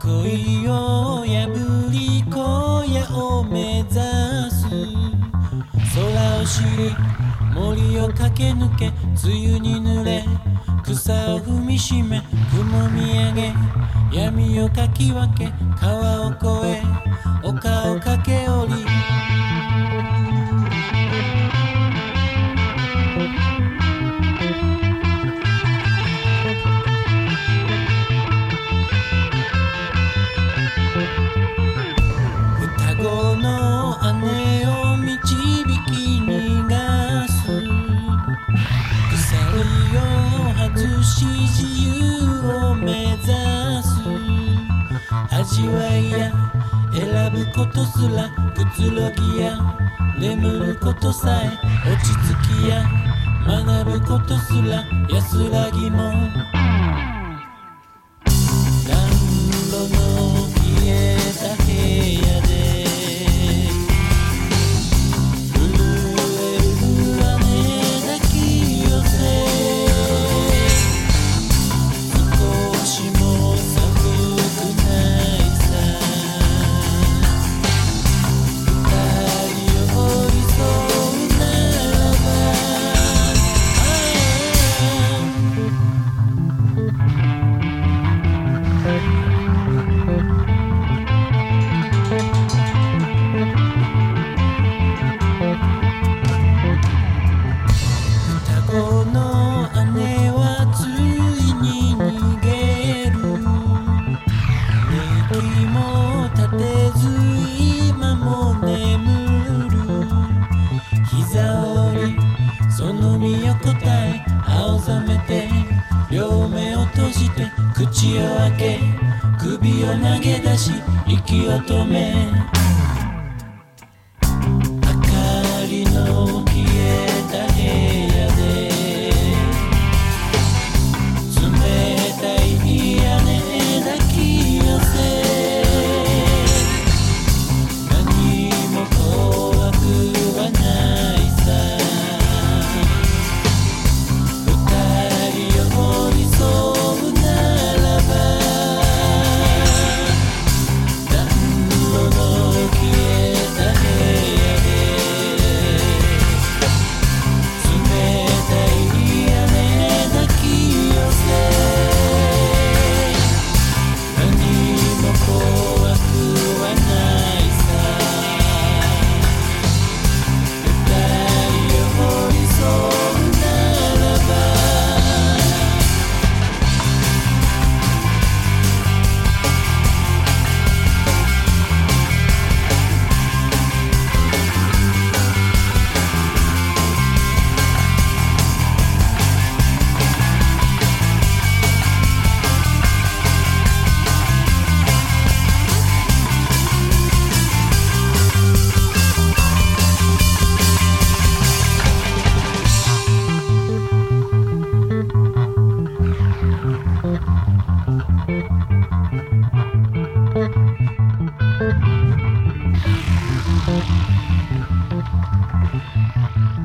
恋を破り荒野を目指す空を知り森を駆け抜け梅雨に濡れ草を踏みしめ雲見上げ闇をかき分け川を越え丘を駆けの姉を導き逃がす。鎖を外し自由を目指す。味わいや選ぶことすらくつろぎや眠ることさえ落ち着きや学ぶことすら安らぎも。その身を答え青ざめて両目を閉じて口を開け首を投げ出し息を止め。Mm-hmm.